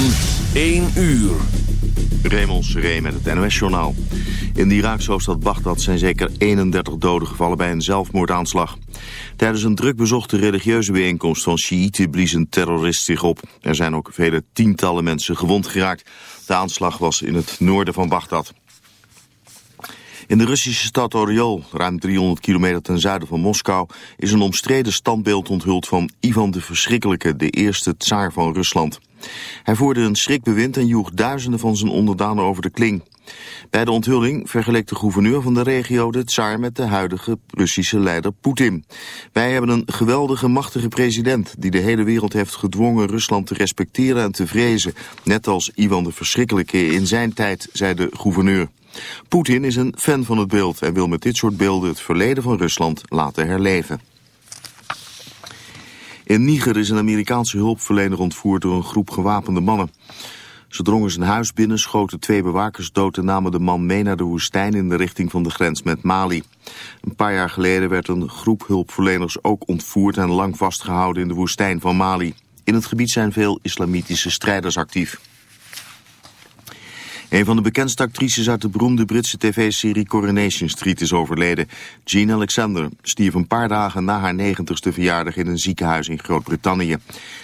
van 1 uur. Raymond Seré met het NOS-journaal. In de Iraakse hoofdstad Bagdad zijn zeker 31 doden gevallen bij een zelfmoordaanslag. Tijdens een druk bezochte religieuze bijeenkomst van Shiiten blies een terrorist zich op. Er zijn ook vele tientallen mensen gewond geraakt. De aanslag was in het noorden van Bagdad. In de Russische stad Oriol, ruim 300 kilometer ten zuiden van Moskou, is een omstreden standbeeld onthuld van Ivan de Verschrikkelijke, de eerste tsaar van Rusland. Hij voerde een schrikbewind en joeg duizenden van zijn onderdanen over de kling. Bij de onthulling vergeleek de gouverneur van de regio de tsaar met de huidige Russische leider Poetin. Wij hebben een geweldige, machtige president die de hele wereld heeft gedwongen Rusland te respecteren en te vrezen. Net als Ivan de Verschrikkelijke in zijn tijd, zei de gouverneur. Poetin is een fan van het beeld en wil met dit soort beelden het verleden van Rusland laten herleven. In Niger is een Amerikaanse hulpverlener ontvoerd door een groep gewapende mannen. Ze drongen zijn huis binnen, schoten twee bewakers dood en namen de man mee naar de woestijn in de richting van de grens met Mali. Een paar jaar geleden werd een groep hulpverleners ook ontvoerd en lang vastgehouden in de woestijn van Mali. In het gebied zijn veel islamitische strijders actief. Een van de bekendste actrices uit de beroemde Britse tv-serie Coronation Street is overleden. Jean Alexander stierf een paar dagen na haar 90ste verjaardag in een ziekenhuis in Groot-Brittannië.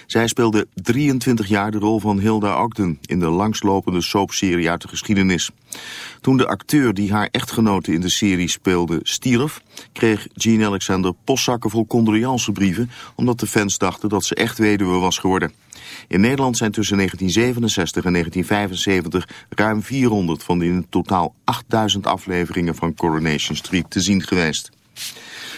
Zij speelde 23 jaar de rol van Hilda Ogden in de langslopende soapserie uit de geschiedenis. Toen de acteur die haar echtgenote in de serie speelde stierf, kreeg Jean Alexander postzakken vol condoleancebrieven omdat de fans dachten dat ze echt weduwe was geworden. In Nederland zijn tussen 1967 en 1975 ruim 400 van de in totaal 8000 afleveringen van Coronation Street te zien geweest.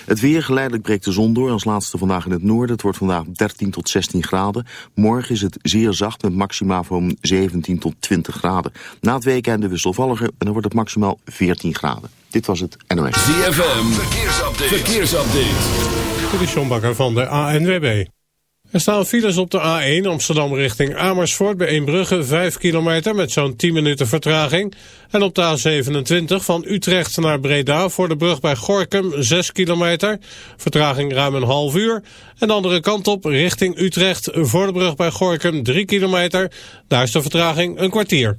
Het weer geleidelijk breekt de zon door als laatste vandaag in het noorden. Het wordt vandaag 13 tot 16 graden. Morgen is het zeer zacht met maxima van 17 tot 20 graden. Na het weekende wisselvalliger en dan wordt het maximaal 14 graden. Dit was het NOS. ZFM, verkeersupdate. verkeersupdate. Dit van de ANWB. Er staan files op de A1 Amsterdam richting Amersfoort bij Eembrugge 5 kilometer met zo'n 10 minuten vertraging. En op de A27 van Utrecht naar Breda voor de brug bij Gorkum 6 kilometer. Vertraging ruim een half uur. En de andere kant op richting Utrecht voor de brug bij Gorkum 3 kilometer. Daar is de vertraging een kwartier.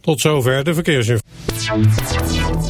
Tot zover de verkeersinformatie.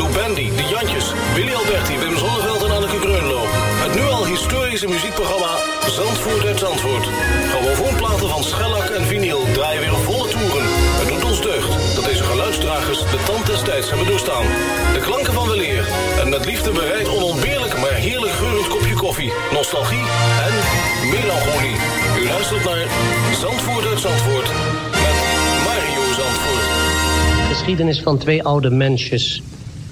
Bandy, De Jantjes, Willy Alberti, Wim Zonneveld en Anneke Greunlo. Het nu al historische muziekprogramma Zandvoort uit Zandvoort. Gewoon van schellak en vinyl draaien weer volle toeren. Het doet ons deugd dat deze geluidsdrager dragers de tand des tijds hebben doorstaan. De klanken van weleer en met liefde bereid onontbeerlijk maar heerlijk geurend kopje koffie, nostalgie en melancholie. U luistert naar Zandvoort uit met Mario Zandvoort. Geschiedenis van twee oude mensjes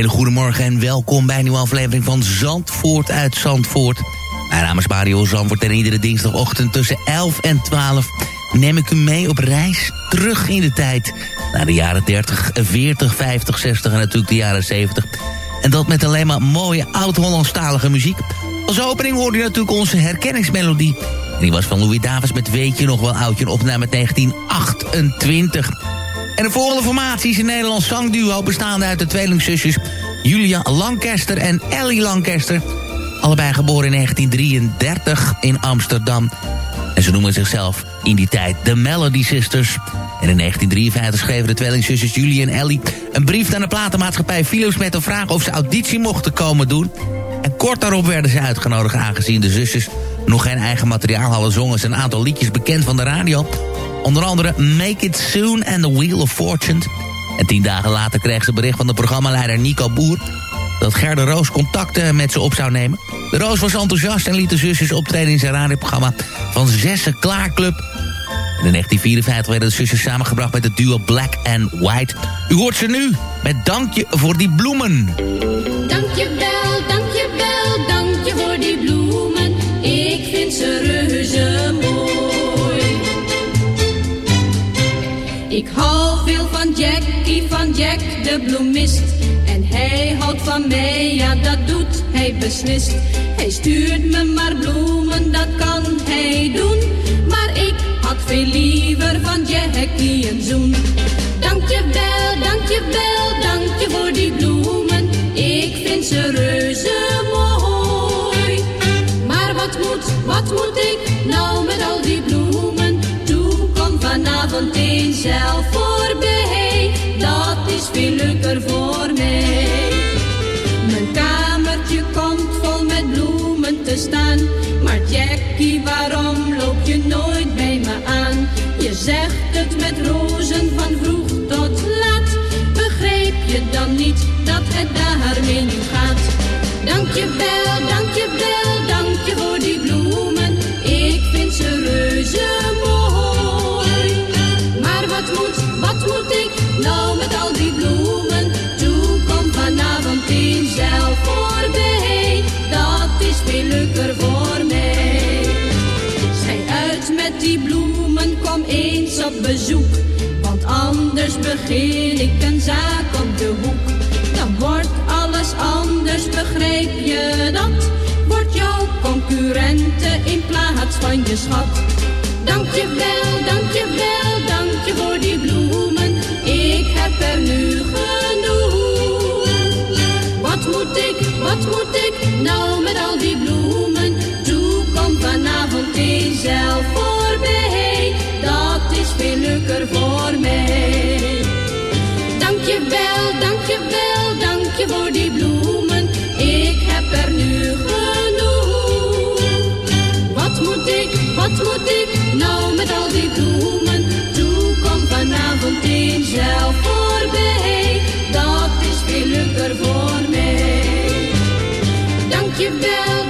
Hele goede morgen en welkom bij een nieuwe aflevering van Zandvoort uit Zandvoort. Mijn naam is Mario Zandvoort en iedere dinsdagochtend tussen 11 en 12 neem ik u mee op reis terug in de tijd. Naar de jaren 30, 40, 50, 60 en natuurlijk de jaren 70. En dat met alleen maar mooie oud-Hollandstalige muziek. Als opening hoorde u natuurlijk onze herkenningsmelodie. En die was van Louis Davis met Weet je nog wel oudje, een opname uit 1928. En de volgende formatie is een Nederlands zangduo... bestaande uit de tweelingzusjes Julia Lancaster en Ellie Lancaster. Allebei geboren in 1933 in Amsterdam. En ze noemen zichzelf in die tijd de Melody Sisters. En in 1953 schreven de tweelingzusjes Julie en Ellie... een brief aan de platenmaatschappij Philips met de vraag... of ze auditie mochten komen doen. En kort daarop werden ze uitgenodigd... aangezien de zusjes nog geen eigen materiaal hadden... zongen ze een aantal liedjes bekend van de radio... Onder andere Make It Soon and The Wheel of Fortune. En tien dagen later kreeg ze bericht van de programmaleider Nico Boer... dat Gerda Roos contacten met ze op zou nemen. De Roos was enthousiast en liet de zusjes optreden in zijn radioprogramma... van Zessen Klaarclub. En in 1954 werden de zusjes samengebracht met het duo Black and White. U hoort ze nu met Dankje voor die bloemen. Dankjewel, dankjewel, dankje voor die bloemen. Ik vind ze reuze Ik hou veel van Jackie, van Jack de bloemist. En hij houdt van mij, ja dat doet hij beslist. Hij stuurt me maar bloemen, dat kan hij doen. Maar ik had veel liever van Jackie een zoen. Dankjewel, dankjewel, dankje voor die bloemen. Ik vind ze reuze mooi. Maar wat moet, wat moet ik nou met al die bloemen? Vanavond eens zelf voorbij. Dat is veel leuker voor mij. Mijn kamertje komt vol met bloemen te staan. Maar Jackie, waarom loop je nooit bij me aan? Je zegt het met rozen van vroeg tot laat. Begreep je dan niet dat het daarmee nu gaat? Dankjewel, dankjewel, dankje voor die bloemen. Ik vind ze reuze op bezoek. Want anders begin ik een zaak op de hoek. Dan wordt alles anders, begrijp je dat? Wordt jouw concurrenten in plaats van je schat. Dankjewel, dankjewel, voor mij. Dankjewel, dankjewel, dankje voor die bloemen. Ik heb er nu genoeg. Wat moet ik, wat moet ik nou met al die bloemen? Toe kom vanavond eens zelf voorbij. Dat is veel voor mij. Dankjewel, dankjewel,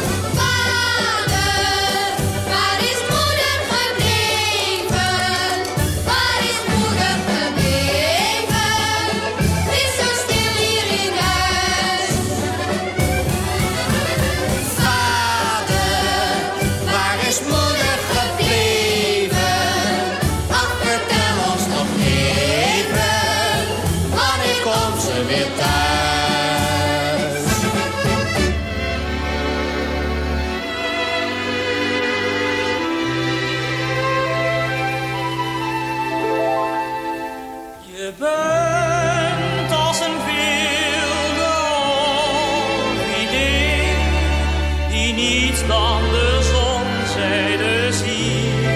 Dan de zonzijde ziet.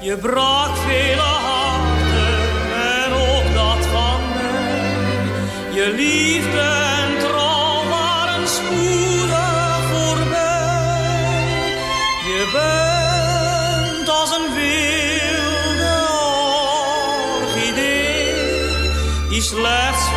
Je brak vele harten en ook dat van mij. Je liefde en trouw waren spoedig voorbij. Je bent als een wilde orchidee die slechts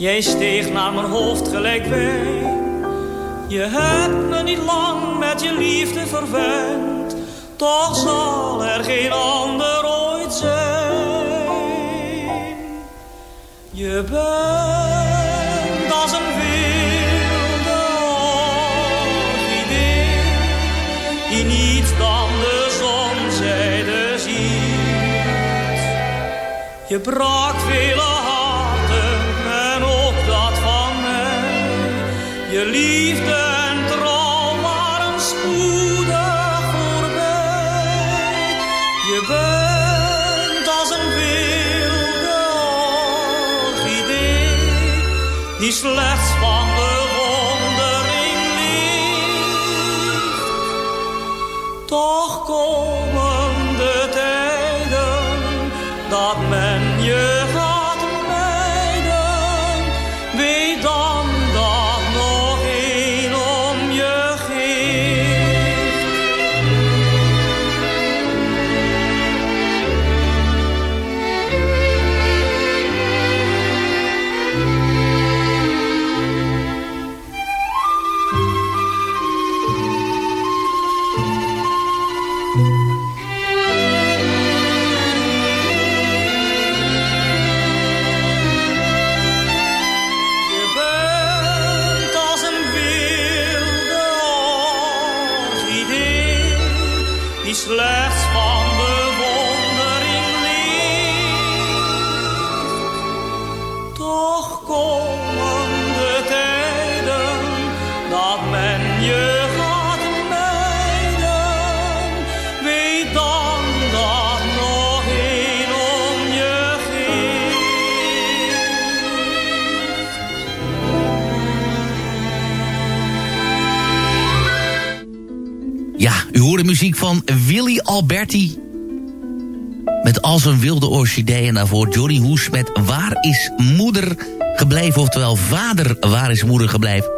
jij steeg naar mijn hoofd gelijk wijn. Je hebt me niet lang met je liefde verwend, toch zal er geen ander ooit zijn. Je bent als een wilde orchidee, die niet dan de zonzijde ziet. Je brak vele harten die slechts Als een wilde orchidee. En daarvoor Johnny Hoes met Waar is moeder gebleven? Oftewel, vader, waar is moeder gebleven?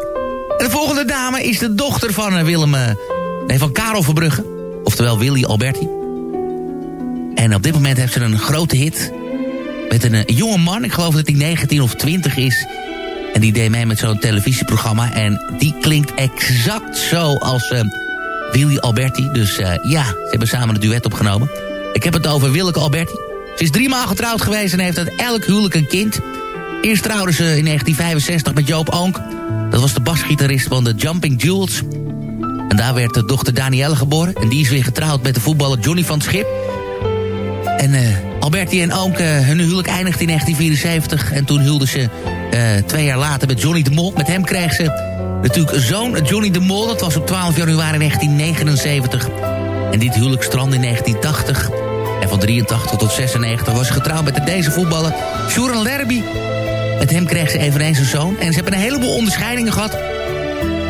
En de volgende dame is de dochter van eh, Willem... eh, Nee, van Karel Verbrugge. Oftewel Willy Alberti. En op dit moment heeft ze een grote hit. Met een eh, jonge man, ik geloof dat hij 19 of 20 is... En die deed mee met zo'n televisieprogramma. En die klinkt exact zo als Willy Alberti. Dus ja, ze hebben samen een duet opgenomen. Ik heb het over Willeke Alberti. Ze is drie maal getrouwd geweest en heeft uit elk huwelijk een kind. Eerst trouwde ze in 1965 met Joop Oonk. Dat was de basgitarist van de Jumping Jewels. En daar werd de dochter Danielle geboren. En die is weer getrouwd met de voetballer Johnny van Schip. En eh, Alberti en Oonk, eh, hun huwelijk eindigde in 1974. En toen huwden ze eh, twee jaar later met Johnny de Mol. Met hem kreeg ze natuurlijk zoon Johnny de Mol. Dat was op 12 januari 1979. En dit huwelijk strandde in 1980. En van 83 tot 96 was ze getrouwd met deze voetballer Sjoerd Lerby. Met hem kreeg ze eveneens een zoon. En ze hebben een heleboel onderscheidingen gehad.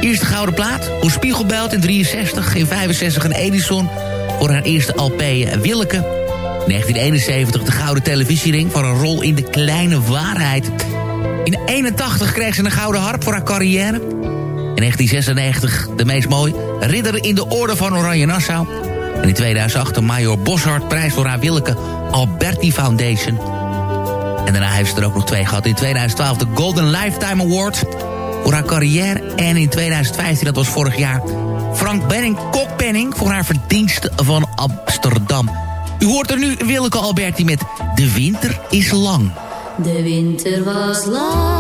Eerste gouden plaat voor Spiegelbelt in 63. In 65 een Edison voor haar eerste LP eh, Willeke. In 1971 de gouden televisiering voor een rol in De Kleine Waarheid. In 81 kreeg ze een gouden harp voor haar carrière. In 1996 de meest mooi, ridder in de orde van Oranje Nassau. En in 2008 de Major Boshart prijs voor haar Willeke Alberti Foundation. En daarna heeft ze er ook nog twee gehad. In 2012 de Golden Lifetime Award voor haar carrière. En in 2015, dat was vorig jaar, Frank Benning, Kok Benning... voor haar verdiensten van Amsterdam. U hoort er nu Willeke Alberti met De Winter is Lang. De winter was lang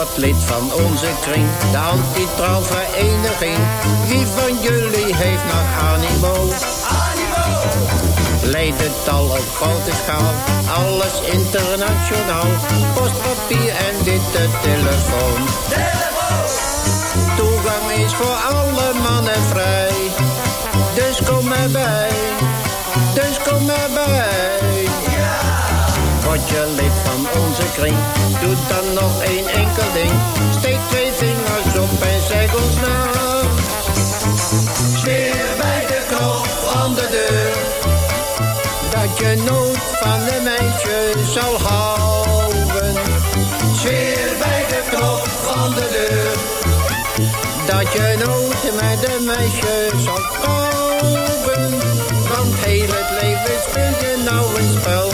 wordt lid van onze kring, de anti-trouwvereniging. Wie van jullie heeft nog animo? Animo! Leidental op grote schaal, alles internationaal. Postpapier en witte telefoon. Telefoon! Toegang is voor alle mannen vrij. Dus kom erbij, dus kom erbij. Word je lid van onze kring, doe dan nog één enkel ding. Steek twee vingers op en zeg ons na. Zweer bij de knop van de deur, dat je nooit van een meisje zal houden. Zweer bij de knop van de deur, dat je nooit met een meisje zal trouwen. Want heel het leven speel je nou een spel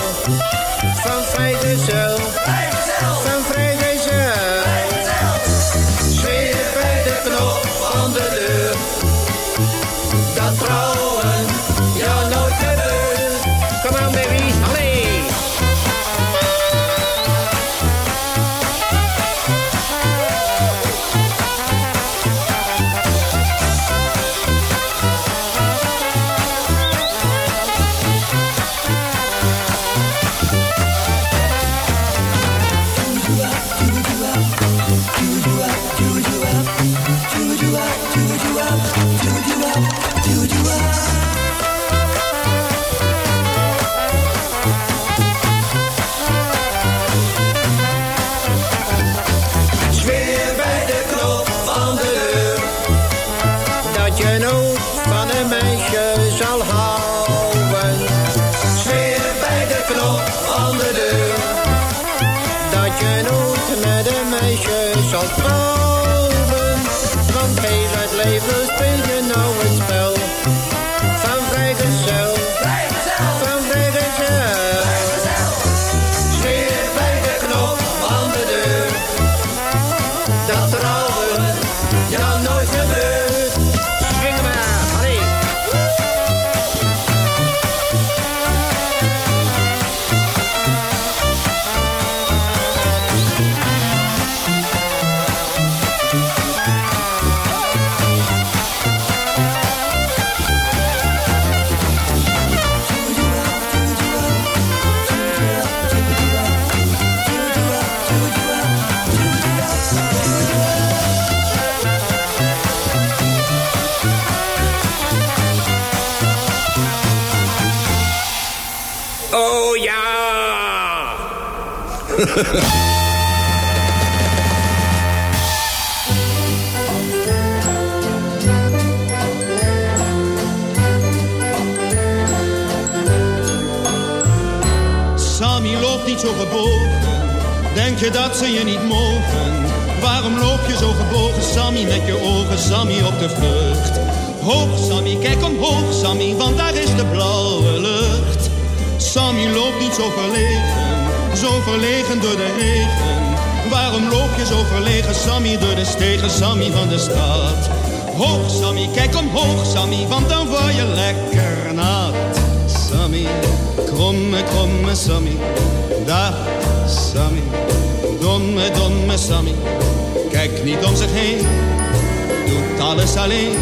van vrijgezel, van vrijgezel. Dat je nooit van een meisje Sammy loopt niet zo gebogen, denk je dat ze je niet mogen? Waarom loop je zo gebogen, Sammy, met je ogen, Sammy, op de vlucht? Hoog, Sammy, kijk omhoog, Sammy, want daar is de blauwe lucht. Sammy loopt niet zo verlegen, zo verlegen door de regen. Waarom loop je zo verlegen, Sammy, door de stegen, Sammy van de stad? Hoog, Sammy, kijk omhoog, Sammy, want dan word je lekker nat. Sammy, kromme, kromme Sammy, dag Sammy, domme, domme Sammy. Kijk niet om zich heen, doet alles alleen.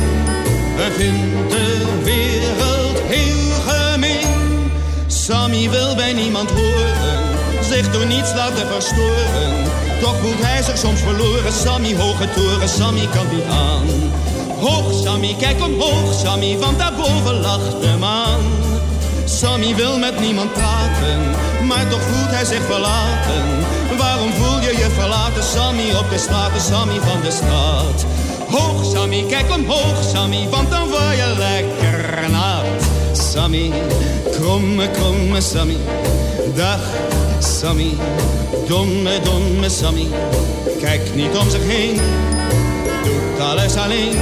We vinden de wereld heel gemeen. Sammy wil bij niemand horen, zich door niets laten verstoren. Toch voelt hij zich soms verloren, Sammy hoge toren, Sammy kan niet aan. Hoog Sammy, kijk omhoog Sammy, want daarboven lacht de maan. Sammy wil met niemand praten, maar toch voelt hij zich verlaten. Waarom voel je je verlaten, Sammy, op de straten, Sammy van de straat? Hoog Sammy, kijk omhoog Sammy, want dan word je lekker nat. Sammy, kromme, kromme Sammy, dag Sammy, domme, domme Sammy. Kijk niet om zich heen, doet alles alleen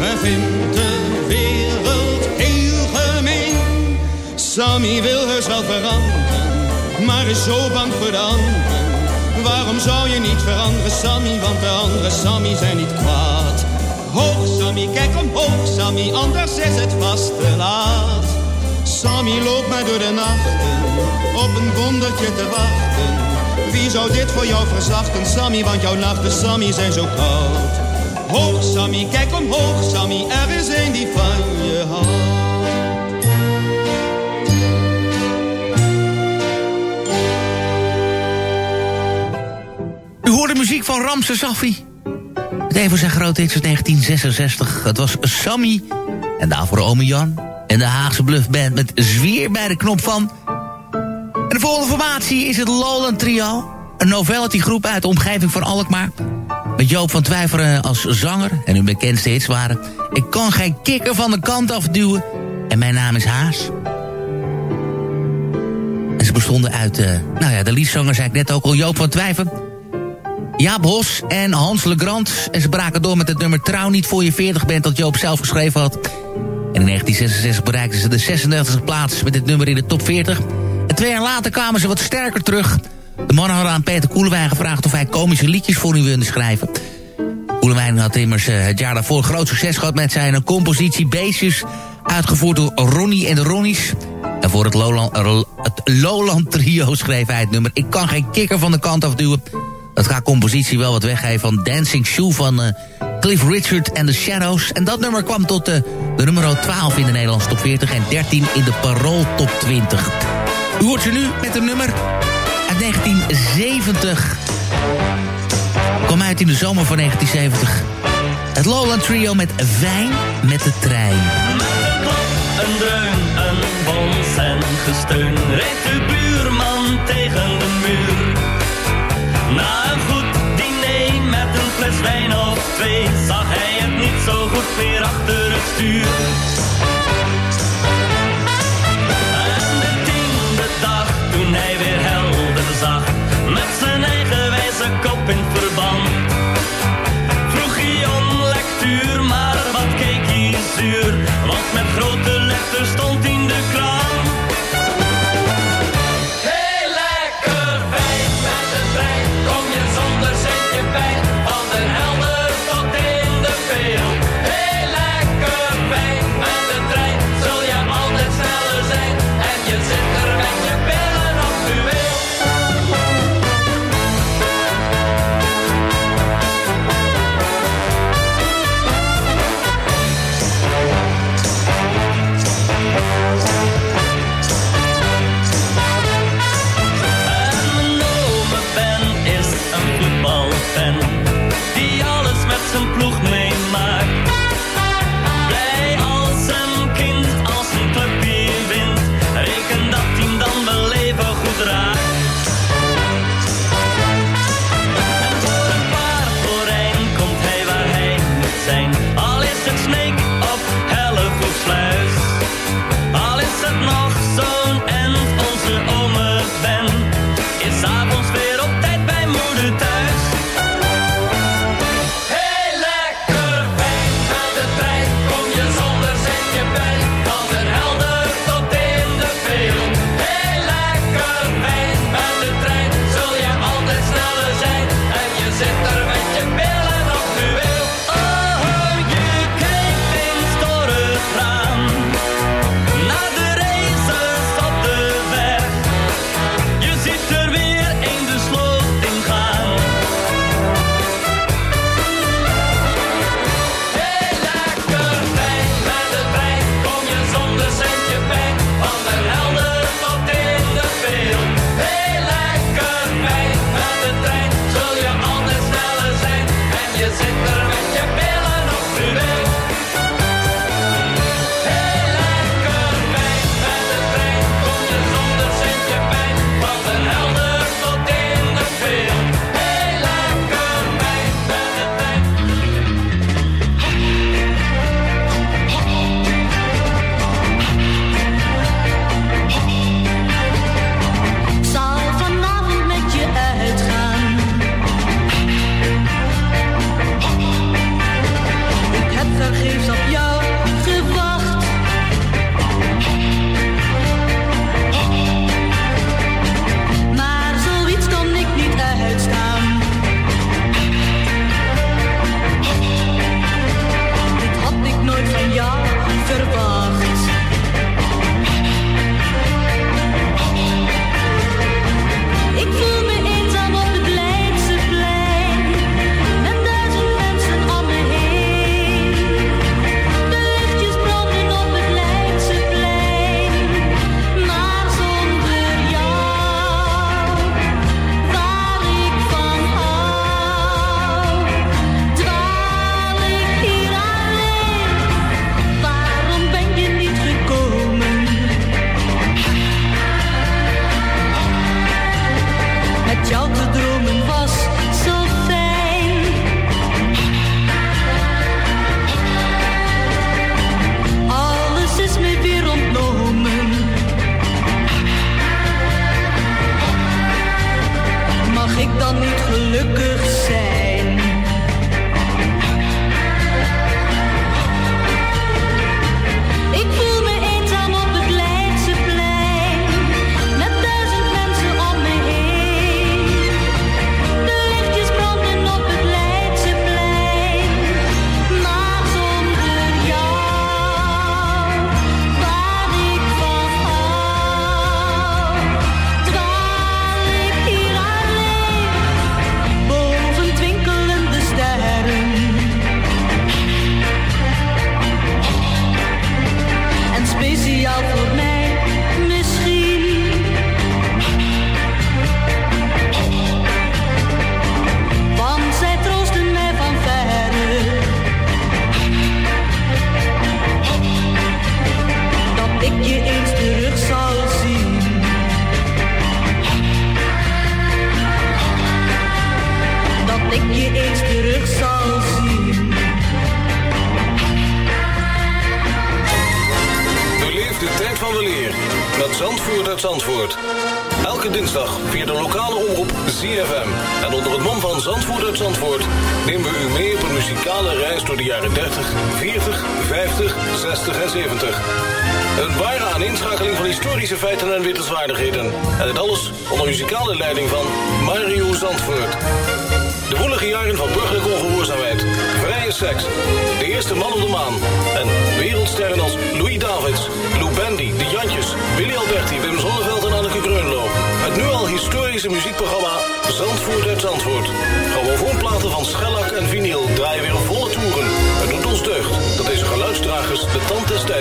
en vindt de wereld heel gemeen. Sammy wil heus wel veranderen, maar is zo bang voor de anderen. Waarom zou je niet veranderen, Sammy? Want de andere Sammy zijn niet kwaad. Hoog, Sammy, kijk omhoog, Sammy, anders is het vast te laat. Sammy loopt mij door de nachten, op een wondertje te wachten. wie zou dit voor jou verzachten, Sammy? Want jouw nachten, Sammy, zijn zo koud. Hoog, Sammy, kijk omhoog, Sammy, er is een die van je houdt. U hoorde muziek van Ramse Safi. Het van zijn grote hits uit 1966. Het was Sammy. En daarvoor Ome Jan. En de Haagse Bluffband met Zwier bij de knop van. En de volgende formatie is het Lowland Trio. Een novelty groep uit de omgeving van Alkmaar. Met Joop van Twijferen als zanger. En hun bekendste hits waren... Ik kan geen kikker van de kant afduwen. En mijn naam is Haas. En ze bestonden uit... Uh, nou ja, de liedzanger zei ik net ook al, Joop van Twijferen... Jaap Hos en Hans Legrand. En ze braken door met het nummer Trouw niet voor je 40 bent... dat Joop zelf geschreven had. En in 1966 bereikten ze de 36e plaats met dit nummer in de top 40. En twee jaar later kwamen ze wat sterker terug. De mannen hadden aan Peter Koelewijn gevraagd... of hij komische liedjes voor hun wilde schrijven. Koelewijn had immers uh, het jaar daarvoor groot succes gehad... met zijn compositie Beestjes... uitgevoerd door Ronnie en de Ronnies... En voor het Lowland, het Lowland Trio schreef hij het nummer... Ik kan geen kikker van de kant afduwen... Het gaat compositie wel wat weggeven van Dancing Shoe van Cliff Richard en The Shadows. En dat nummer kwam tot de nummer 12 in de Nederlandse top 40 en 13 in de Parool top 20. U hoort ze nu met een nummer uit 1970. Kwam uit in de zomer van 1970. Het Lowland Trio met Wijn met de trein. Met een een dreun, een bons en gesteun... reed de buurman tegen de muur... Na een goed diner met een fles wijn zag hij het niet zo goed meer achter het stuur. En de tiende dag toen hij weer helder zag, met zijn eigen wijze kop in verband.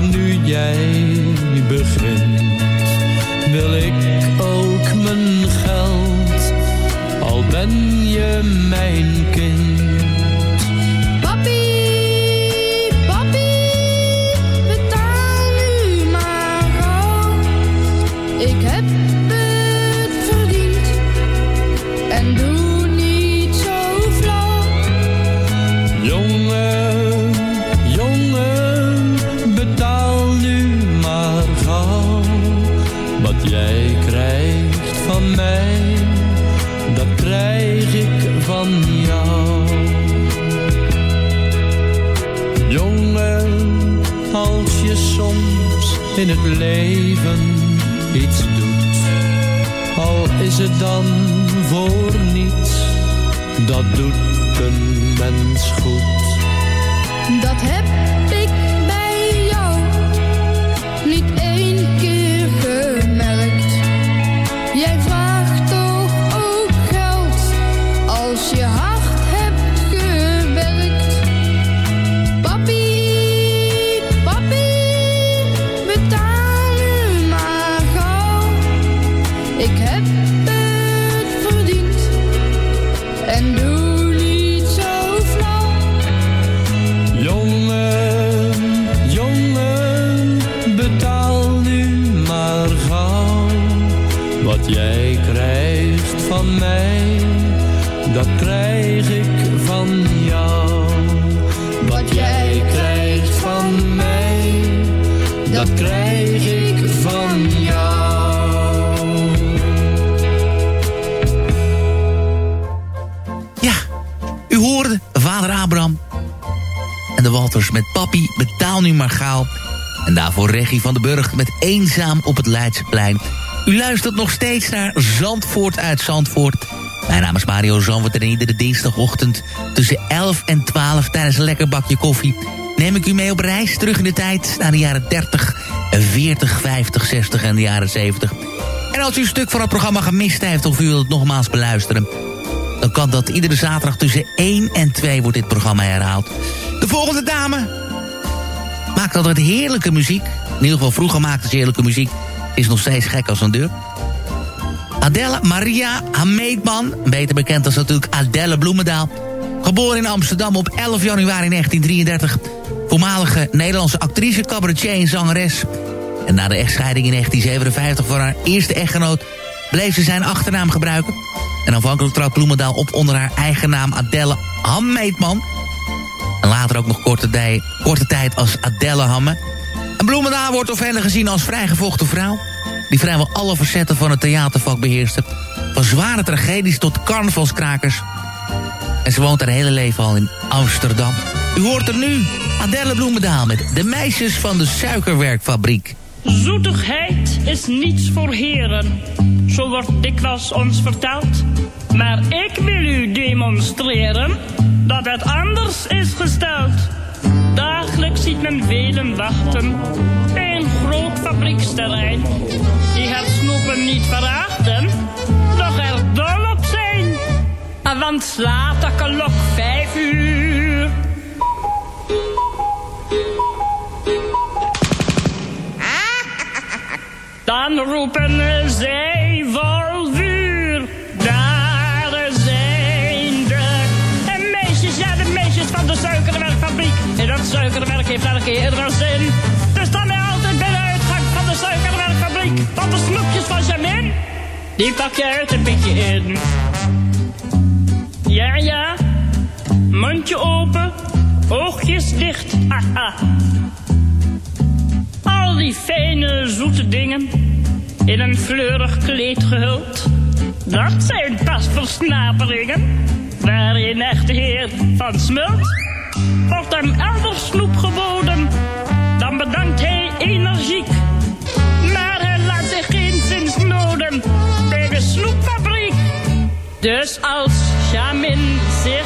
Nu jij begint, wil ik ook mijn geld. Al ben je mijn in het leven iets doet. Al is het dan voor niets, dat doet een mens goed. Met Papi, betaal nu maar gauw. En daarvoor Regie van de Burg met Eenzaam op het Leidseplein. U luistert nog steeds naar Zandvoort uit Zandvoort. Mijn naam is Mario Zandvoort en iedere dinsdagochtend tussen 11 en 12 tijdens een lekker bakje koffie... neem ik u mee op reis terug in de tijd naar de jaren 30, 40, 50, 60 en de jaren 70. En als u een stuk van het programma gemist heeft of u wilt het nogmaals beluisteren... dan kan dat iedere zaterdag tussen 1 en 2 wordt dit programma herhaald. De volgende dame maakt altijd heerlijke muziek. In ieder geval vroeger maakte ze heerlijke muziek. Is nog steeds gek als een deur. Adelle Maria Hameetman, beter bekend als natuurlijk Adelle Bloemendaal. Geboren in Amsterdam op 11 januari 1933. Voormalige Nederlandse actrice, cabaretier en zangeres. En na de echtscheiding in 1957 van haar eerste echtgenoot... bleef ze zijn achternaam gebruiken. En aanvankelijk trad Bloemendaal op onder haar eigen naam Adelle Hammeetman. En later ook nog korte, dij, korte tijd als Adelle. En Bloemendaal wordt door velen gezien als vrijgevochten vrouw... die vrijwel alle facetten van het theatervak beheerste. Van zware tragedies tot carnavalskrakers. En ze woont haar hele leven al in Amsterdam. U hoort er nu Adelle Bloemendaal met de meisjes van de suikerwerkfabriek. Zoetigheid is niets voor heren, zo wordt dikwijls ons verteld. Maar ik wil u demonstreren dat het anders is gesteld. Dagelijks ziet men velen wachten bij een groot fabrieksterrein. Die het snoepen niet verachten, doch er dol op zijn. Want slaat de klok vijf uur. Dan roepen zij vol suikerwerk heeft elke keer wel zin. Dus dan ben altijd bij de uitgang van de suikerwerkfabriek. Want de snoepjes van Jamin, die pak je uit een beetje in. Ja, ja, mondje open, oogjes dicht, haha. Al die fijne, zoete dingen, in een fleurig kleed gehuld. Dat zijn pas versnaperingen, waarin echte heer van smult. Wordt hem elders snoep geboden, dan bedankt hij energiek. Maar hij laat zich geen zins noden bij de snoepfabriek. Dus als Jamin zich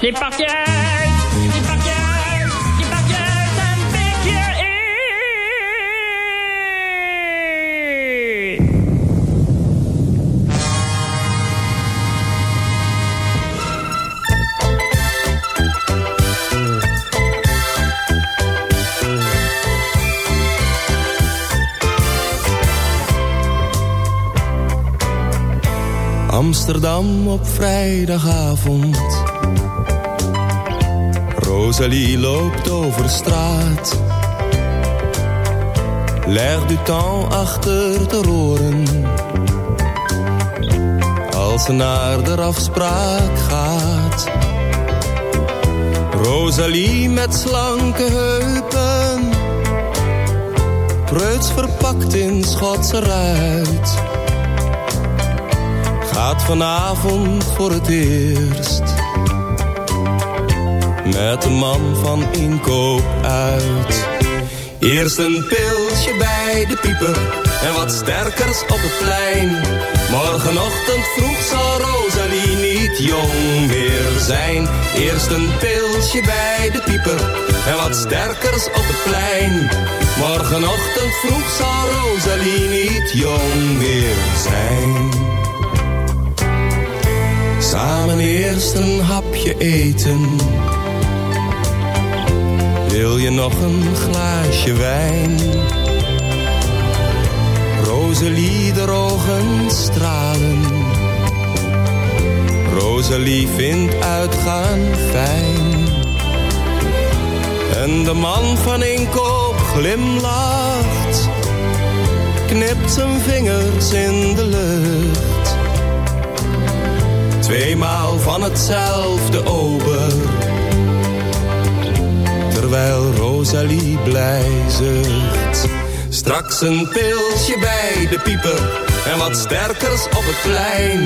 Die pak je uit, die pak je uit, die pak je uit en pik je in. Amsterdam op vrijdagavond. Rosalie loopt over straat. l'air du temps achter de roren. Als ze naar de afspraak gaat. Rosalie met slanke heupen. Preuts verpakt in Schotse ruit. Gaat vanavond voor het eerst. Met een man van inkoop uit. Eerst een pilsje bij de pieper en wat sterkers op het plein. Morgenochtend vroeg zal Rosalie niet jong meer zijn. Eerst een pilsje bij de pieper en wat sterkers op het plein. Morgenochtend vroeg zal Rosalie niet jong meer zijn. Samen eerst een hapje eten wil je nog een glaasje wijn? Rosalie, de ogen stralen. Rosalie vindt uitgaan fijn. En de man van inkoop glimlacht. Knipt zijn vingers in de lucht. Tweemaal van hetzelfde ober terwijl Rosalie blij. Straks een pilsje bij de pieper en wat sterkers op het plein.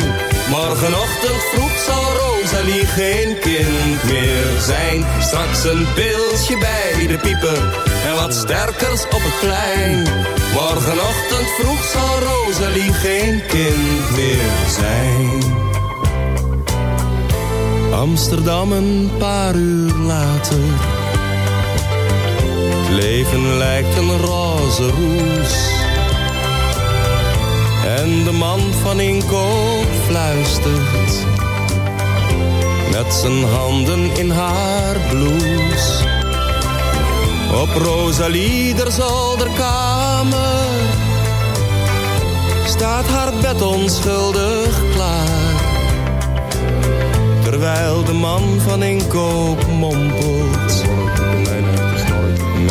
Morgenochtend vroeg zal Rosalie geen kind meer zijn. Straks een pilsje bij de pieper en wat sterkers op het plein. Morgenochtend vroeg zal Rosalie geen kind meer zijn. Amsterdam een paar uur later leven lijkt een roze roes. En de man van inkoop fluistert. Met zijn handen in haar blouse. Op Rosalie der zolderkamer. Staat haar bed onschuldig klaar. Terwijl de man van inkoop mompelt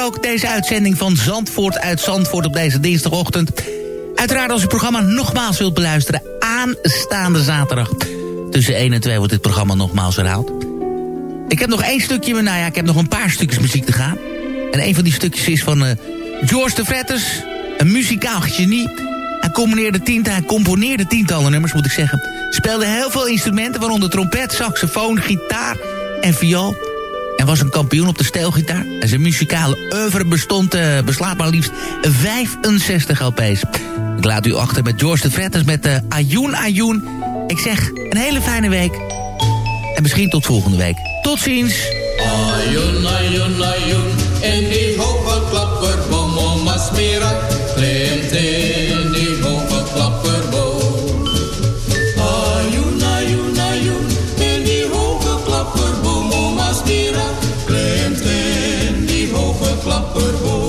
ook deze uitzending van Zandvoort uit Zandvoort op deze dinsdagochtend. Uiteraard als u het programma nogmaals wilt beluisteren aanstaande zaterdag. Tussen 1 en 2 wordt dit programma nogmaals herhaald. Ik heb nog één stukje, maar nou ja, ik heb nog een paar stukjes muziek te gaan. En een van die stukjes is van eh, George de een muzikaal genie. Hij combineerde tientallen, componeerde tientallen nummers, moet ik zeggen. Speelde heel veel instrumenten, waaronder trompet, saxofoon, gitaar en viool en was een kampioen op de steelgitaar. En zijn muzikale oeuvre bestond, eh, beslaat maar liefst 65 LP's. Ik laat u achter met George de Vretters met uh, Ajoen Ajoen. Ik zeg een hele fijne week. En misschien tot volgende week. Tot ziens. En klapper, good boy.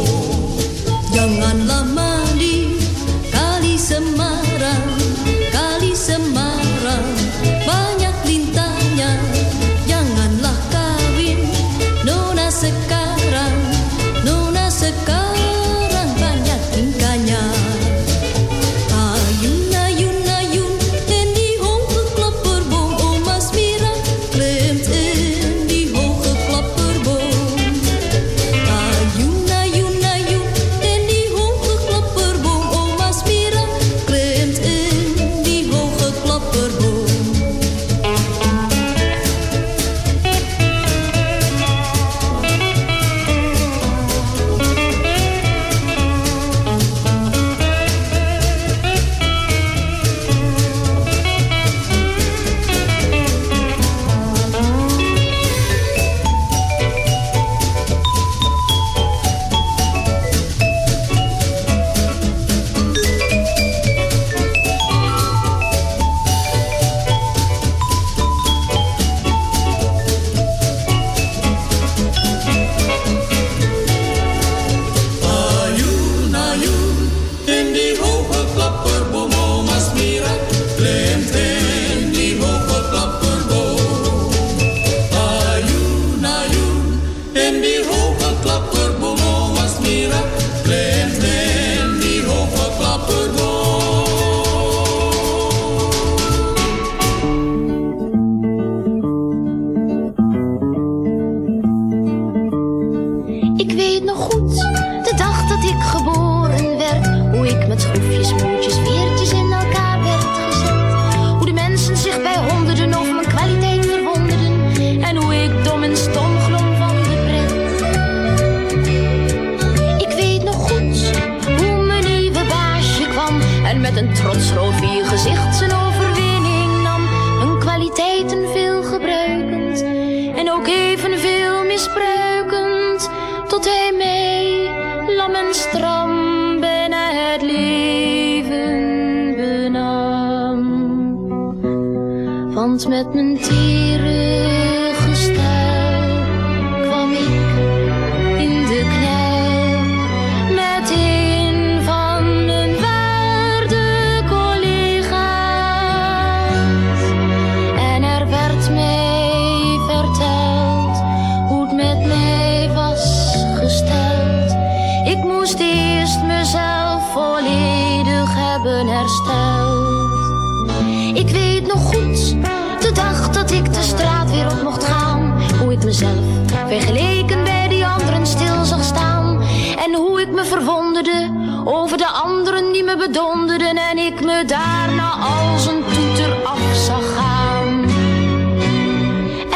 die me bedonderden en ik me daarna als een toeter af zag gaan.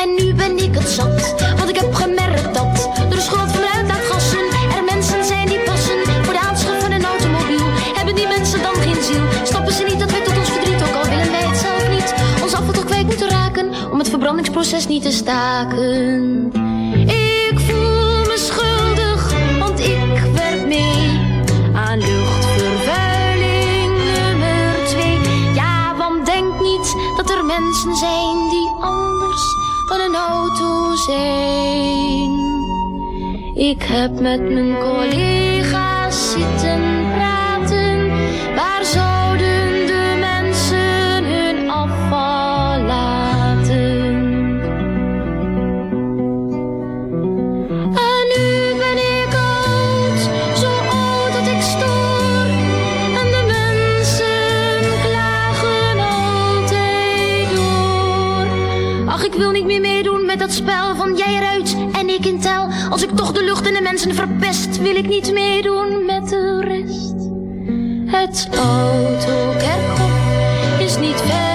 En nu ben ik het zat, want ik heb gemerkt dat door de schuld van uitlaatgassen er mensen zijn die passen voor de aanschaf van een automobiel. Hebben die mensen dan geen ziel? Stappen ze niet dat wij tot ons verdriet ook al willen wij het zelf niet? Ons afval toch kwijt moeten raken om het verbrandingsproces niet te staken. zijn die anders dan een auto zijn. Ik heb met mijn collega's zitten Het spel van jij eruit en ik in tel. Als ik toch de lucht en de mensen verpest, wil ik niet meedoen met de rest. Het Oudhoekerkhof is niet ver.